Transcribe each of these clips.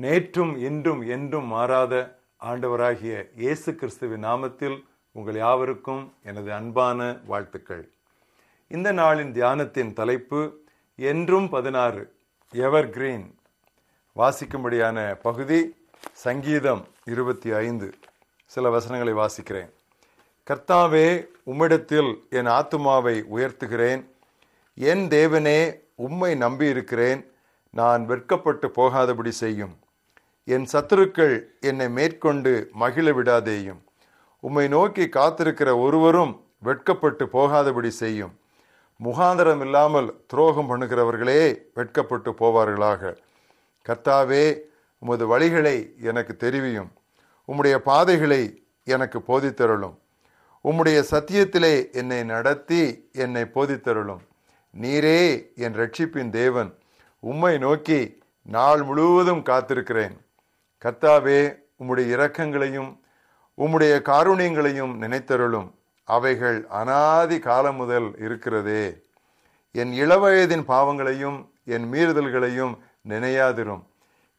நேற்றும் இன்றும் என்றும் மாறாத ஆண்டவராகிய இயேசு கிறிஸ்துவின் நாமத்தில் உங்கள் யாவருக்கும் எனது அன்பான வாழ்த்துக்கள். இந்த நாளின் தியானத்தின் தலைப்பு என்றும் பதினாறு எவர் கிரீன் வாசிக்கும்படியான பகுதி சங்கீதம் இருபத்தி ஐந்து. சில வசனங்களை வாசிக்கிறேன். கர்த்தாவே உம்மிடத்தில் என் ஆத்துமாவை உயர்த்துகிறேன். என் தேவனே உம்மை நம்பியிருக்கிறேன். நான் வெட்கப்பட்டு போகாதபடி செய்யும். என் சத்துருக்கள் என்னை மேற்கொண்டு மகிழ விடாதேயும். உம்மை நோக்கி காத்திருக்கிற ஒருவரும் வெட்கப்பட்டு போகாதபடி செய்யும். முகாந்தரம் இல்லாமல் துரோகம் பண்ணுகிறவர்களே வெட்கப்பட்டு போவார்களாக. கர்த்தாவே உமது வழிகளை எனக்கு தெரிவியும். உம்முடைய பாதைகளை எனக்கு போதித்தருளும். உம்முடைய சத்தியத்திலே என்னை நடத்தி என்னை போதித்தருளும். நீரே என் ரட்சிப்பின் தேவன். உம்மை நோக்கி நாள் முழுவதும் காத்திருக்கிறேன். கர்த்தாவே உம்முடைய இரக்கங்களையும் உம்முடைய காருணியங்களையும் நினைத்தருளும். அவைகள் அனாதி காலம் முதல் இருக்கிறதே. என் இளவயதின் பாவங்களையும் என் மீறுதல்களையும் நினையாதிரும்.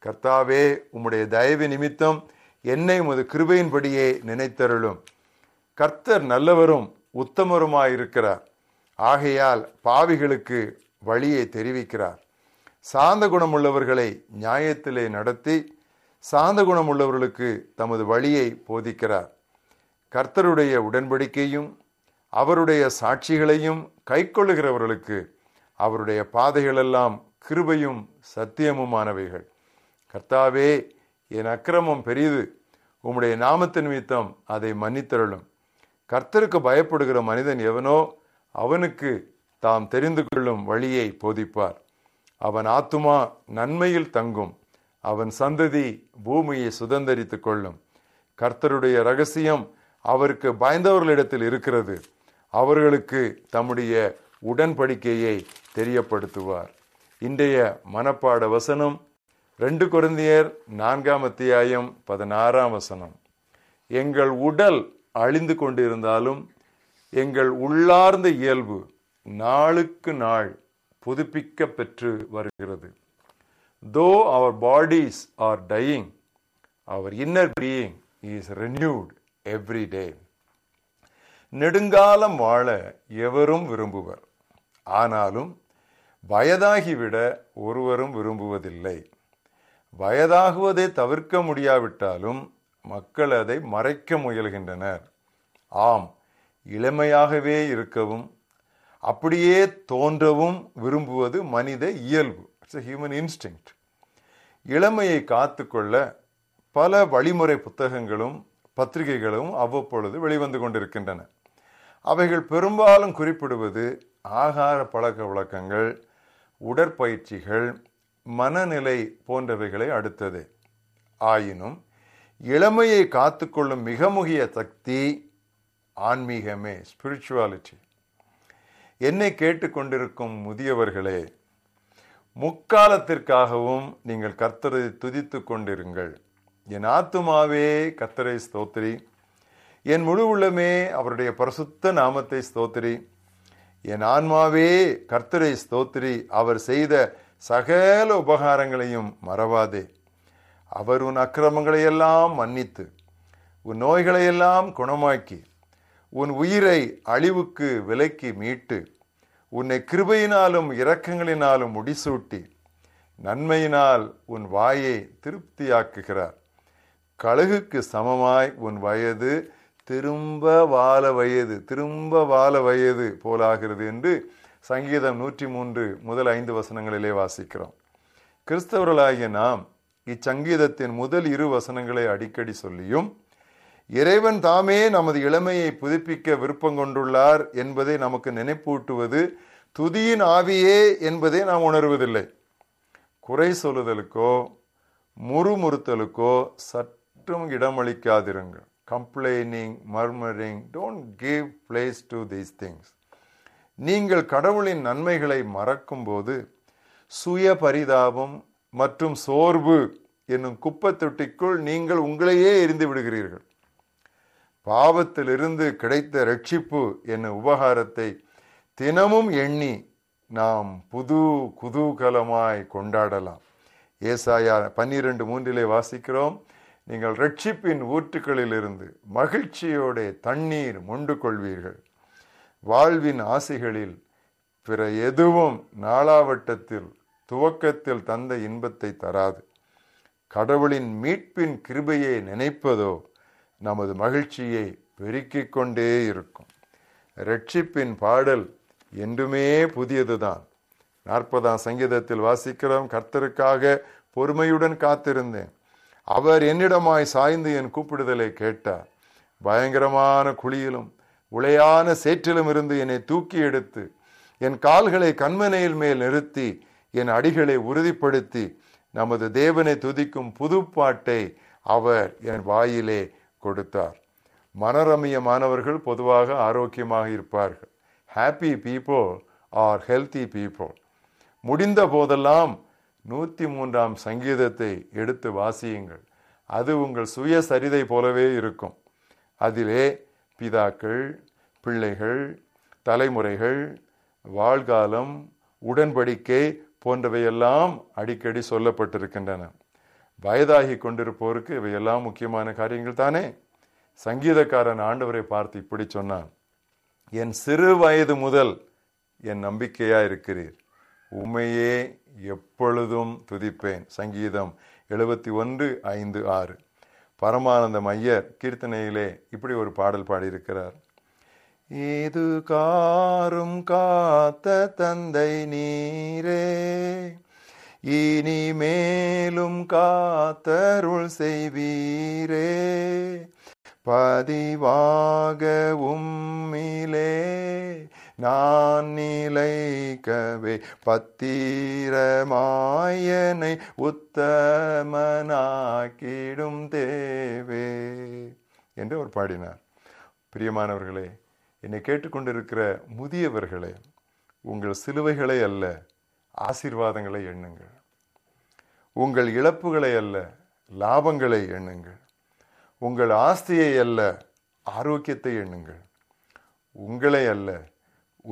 கர்த்தாவே உம்முடைய தயவு நிமித்தம் என்னை உமது கிருபையின்படியே நினைத்தருளும். கர்த்தர் நல்லவரும் உத்தமருமாயிருக்கிறார். ஆகையால் பாவிகளுக்கு வழியை தெரிவிக்கிறார். சாந்த குணமுள்ளவர்களை நியாயத்திலே நடத்தி சாந்த குணம் உள்ளவர்களுக்கு தமது வழியை போதிக்கிறார். கர்த்தருடைய உடன்படிக்கையும் அவருடைய சாட்சிகளையும் கைக்கொள்ளுகிறவர்களுக்கு அவருடைய பாதைகளெல்லாம் கிருபையும் சத்தியமுமானவைகள். கர்த்தாவே என் அக்கிரமம் பெரியது உம்முடைய நாமத்தின் நிமித்தம் அதை மன்னித்தருளும். கர்த்தருக்கு பயப்படுகிற மனிதன் எவனோ அவனுக்கு தாம் தெரிந்து கொள்ளும் வழியை போதிப்பார். அவன் ஆத்துமா நன்மையில் தங்கும். அவன் சந்ததி பூமியை சுதந்தரித்துக் கொள்ளும். கர்த்தருடைய ரகசியம் அவருக்கு பயந்தவர்களிடத்தில் இருக்கிறது. அவர்களுக்கு தம்முடைய உடன்படிக்கையை தெரியப்படுத்துவார். இன்றைய மனப்பாட வசனம் ரெண்டு குருந்தியர் நான்காம் அத்தியாயம் பதினாறாம் வசனம். எங்கள் உடல் அழிந்து கொண்டிருந்தாலும் எங்கள் உள்ளார்ந்த இயல்பு நாளுக்கு நாள் புதுப்பிக்க பெற்று வருகிறது. Though our bodies are dying our inner being is renewed every day நெடுங்காலம் வாழ எவரும் விரும்புவர். ஆனாலும் வயதாகிவிட ஒருவரும் விரும்புவதில்லை. வயதாகுவதை தவிர்க்க முடியாவிட்டாலும் மக்கள் அதை மறைக்க முயல்கின்றனர். ஆம் இளமையாகவே இருக்கவும் அப்படியே தோன்றவும் விரும்புவது மனித இயல்பு. இட்ஸ் ஹியூமன் இன்ஸ்டிங் இளமையை காத்துக்கொள்ள பல வழிமுறை புத்தகங்களும் பத்திரிகைகளும் அவ்வப்பொழுது வெளிவந்து கொண்டிருக்கின்றன. அவைகள் பெரும்பாலும் குறிப்பிடுவது ஆகார பழக்க வழக்கங்கள் உடற்பயிற்சிகள் மனநிலை போன்றவைகளை அடுத்தது. ஆயினும் இளமையை காத்துக்கொள்ளும் மிக முக்கிய சக்தி ஆன்மீகமே ஸ்பிரிச்சுவாலிட்டி என்னை கேட்டுக்கொண்டிருக்கும் முதியவர்களே முக்காலத்திற்காகவும் நீங்கள் கர்த்தரை துதித்து கொண்டிருங்கள். என் ஆத்துமாவே கர்த்தரை ஸ்தோத்திரி. என் முழு உள்ளமே அவருடைய பரிசுத்த நாமத்தை ஸ்தோத்திரி. என் ஆன்மாவே கர்த்தரை ஸ்தோத்திரி. அவர் செய்த சகல உபகாரங்களையும் மறவாதே. அவர் உன் அக்கிரமங்களையெல்லாம் மன்னித்து உன் நோய்களையெல்லாம் குணமாக்கி உன் உயிரை அழிவுக்கு விலக்கி மீட்டு உன்னை கிருபையினாலும் இரக்கங்களினாலும் முடிசூட்டி நன்மையினால் உன் வாயை திருப்தியாக்குகிறார். கழுகுக்கு சமமாய் உன் வயது திரும்ப வாழ வயது திரும்ப வாழ வயது போலாகிறது என்று சங்கீதம் நூற்றி மூன்று முதல் ஐந்து வசனங்களிலே வாசிக்கிறோம். கிறிஸ்தவர்களாகிய நாம் இச்சங்கீதத்தின் முதல் இரு வசனங்களை அடிக்கடி சொல்லியும் இறைவன் தாமே நமது இளமையை புதுப்பிக்க விருப்பம் கொண்டுள்ளார் என்பதை நமக்கு நினைப்பூட்டுவது துதியின் ஆவியே என்பதை நாம் உணர்வதில்லை. குறை சொல்லுதலுக்கோ முறுமுறுத்தலுக்கோ சற்றும் இடமளிக்காதிருங்கள். Complaining murmuring don't give place to these things நீங்கள் கடவுளின் நன்மைகளை மறக்கும்போது சுய பரிதாபம் மற்றும் சோர்வு என்னும் குப்பத்தொட்டிக்குள் நீங்கள் உங்களையே எரிந்து விடுகிறீர்கள். பாவத்திலிருந்து கிடைத்த ரட்சிப்பு என்னும் உபகாரத்தை தினமும் எண்ணி நாம் புது குதூகலமாய் கொண்டாடலாம். ஏசாயா பன்னிரண்டு மூன்றிலே வாசிக்கிறோம். நீங்கள் ரட்சிப்பின் ஊற்றுக்களிலிருந்து மகிழ்ச்சியோட தண்ணீர் மொண்டு கொள்வீர்கள். வாழ்வின் ஆசைகளில் பிற எதுவும் நாளாவட்டத்தில் துவக்கத்தில் தந்த இன்பத்தை தராது. கடவுளின் மீட்பின் கிருபையை நினைப்பதோ நமது மகிழ்ச்சியை பெருக்கிக் கொண்டே இருக்கும். ரட்சிப்பின் பாடல் என்றுமே புதியதுதான். நாற்பதாம் சங்கீதத்தில் வாசிக்கிறோம் கர்த்தருக்காக பொறுமையுடன் காத்திருந்தேன். அவர் என்னிடமாய் சாய்ந்து என் கூப்பிடுதலை கேட்டார். பயங்கரமான குழியிலும் உளையான சேற்றிலும் இருந்து என்னை தூக்கி எடுத்து என் கால்களை கண்மனையில் மேல் நிறுத்தி என் அடிகளை உறுதிப்படுத்தி நமது தேவனை துதிக்கும் புதுப்பாட்டை அவர் என் வாயிலே கொடுத்தார். மனரமியமானவர்கள் பொதுவாக ஆரோக்கியமாக இருப்பார்கள். Happy people are healthy people முடிந்த போதெல்லாம் நூற்றி மூன்றாம் சங்கீதத்தை எடுத்து வாசியுங்கள். அது உங்கள் சுய சரிதை போலவே இருக்கும். அதிலே பிதாக்கள் பிள்ளைகள் தலைமுறைகள் வாழ்காலம் உடன்படிக்கை போன்றவையெல்லாம் அடிக்கடி சொல்லப்பட்டிருக்கின்றன. வயதாகி கொண்டிருப்போருக்கு இவையெல்லாம் முக்கியமான காரியங்கள் தானே? சங்கீதக்காரன் ஆண்டவரை பார்த்து இப்படி சொன்னான் என் சிறு வயது முதல் என் நம்பிக்கையா இருக்கிறீர். உமையே எப்பொழுதும் துதிப்பேன். சங்கீதம் எழுபத்தி ஒன்று ஐந்து ஆறு. பரமானந்தம் ஐயர் கீர்த்தனையிலே இப்படி ஒரு பாடல் பாடியிருக்கிறார். ஏது காரும் காத்த தந்தை நீரே இனி மேலும் காத்தருள் செய்வீரே. பதிவாக உம்மிலே நான் நிலைக்கவே பத்திரமாயனை உத்தமனாக்கிடும் தேவே என்று அவர் பாடினார். பிரியமானவர்களே என்னை கேட்டுக்கொண்டிருக்கிற முதியவர்களே உங்கள் சிலுவைகளை அல்ல ஆசீர்வாதங்களை எண்ணுங்கள். உங்கள் இழப்புகளை அல்ல லாபங்களை எண்ணுங்கள். உங்கள் ஆஸ்தியை அல்ல ஆரோக்கியத்தை எண்ணுங்கள். உங்களை அல்ல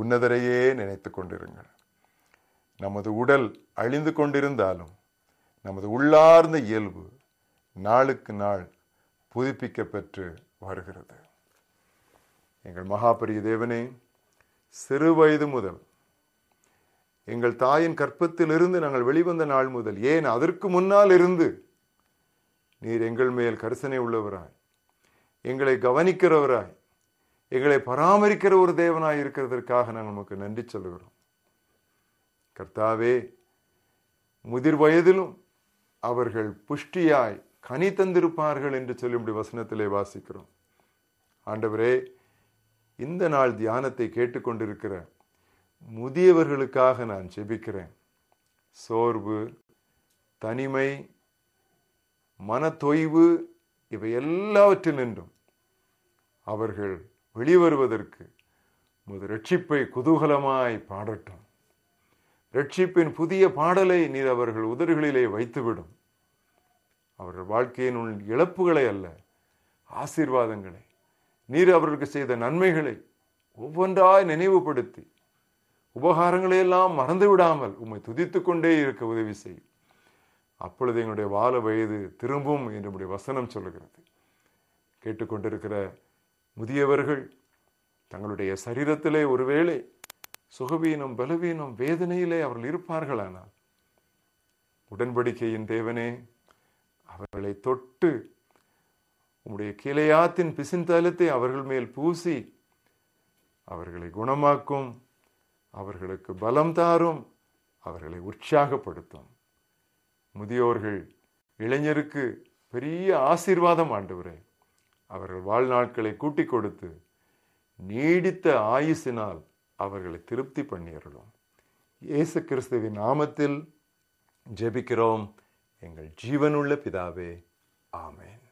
உன்னதரையே நினைத்து கொண்டிருங்கள். நமது உடல் அழிந்து கொண்டிருந்தாலும் நமது உள்ளார்ந்த இயல்பு நாளுக்கு நாள் புதுப்பிக்க பெற்று வருகிறது. எங்கள் மகாபரிய தேவனே சிறு வயது முதல் எங்கள் தாயின் கற்பத்திலிருந்து நாங்கள் வெளிவந்த நாள் முதல் ஏன் அதற்கு முன்னால் இருந்து நீர் எங்கள் மேல் கரிசனை உள்ளவராய் எங்களை கவனிக்கிறவராய் எங்களை பராமரிக்கிற ஒரு தேவனாய் இருக்கிறதற்காக நாங்கள் நமக்கு நன்றி சொல்கிறோம் கர்த்தாவே முதிர் வயதிலும் அவர்கள் புஷ்டியாய் கனி தந்திருப்பார்கள் என்று சொல்லி வசனத்திலே வாசிக்கிறோம். ஆண்டவரே இந்த நாள் தியானத்தை கேட்டுக்கொண்டிருக்கிற முதியவர்களுக்காக நான் ஜெபிக்கிறேன். சோர்வு தனிமை மனத்தொய்வு இவை எல்லாவற்றினின்றும் அவர்கள் வெளிவருவதற்கு முது ரட்சிப்பை குதூகலமாய் பாடட்டும். ரட்சிப்பின் புதிய பாடலை நீர் அவர்கள் உதடுகளிலே வைத்துவிடும். அவர்கள் வாழ்க்கையின் உள் இழப்புகளை அல்ல ஆசீர்வாதங்களை. நீர் அவர்களுக்கு செய்த நன்மைகளை ஒவ்வொன்றாய் நினைவுபடுத்தி உபகாரங்களை எல்லாம் மறந்து விடாமல் உம்மை துதித்துக் கொண்டே இருக்க உதவி செய்யும். அப்பொழுது எங்களுடைய வாழ வயது திரும்பும் என்று வசனம் சொல்லுகிறது. கேட்டுக்கொண்டிருக்கிற முதியவர்கள் தங்களுடைய சரீரத்திலே ஒருவேளை சுகவீனம் பலவீனம் வேதனையிலே அவர்கள் இருப்பார்களானால் உடன்படிக்கையின் தேவனே அவர்களை தொட்டு உம்முடைய கிளையாத்தின் பிசின் தலத்தை அவர்கள் மேல் பூசி அவர்களை குணமாக்கும் அவர்களுக்கு பலம் தாரும் அவர்களை உற்சாகப்படுத்தும். முதியோர்கள் இளைஞருக்கு பெரிய ஆசீர்வாதம் ஆண்டவரே. அவர்கள் வாழ்நாட்களை கூட்டிக் கொடுத்து நீடித்த ஆயுசினால் அவர்களை திருப்தி பண்ணியறலும் இயேசு கிறிஸ்துவின் நாமத்தில் ஜெபிக்கிறோம். எங்கள் ஜீவனுள்ள பிதாவே ஆமேன்.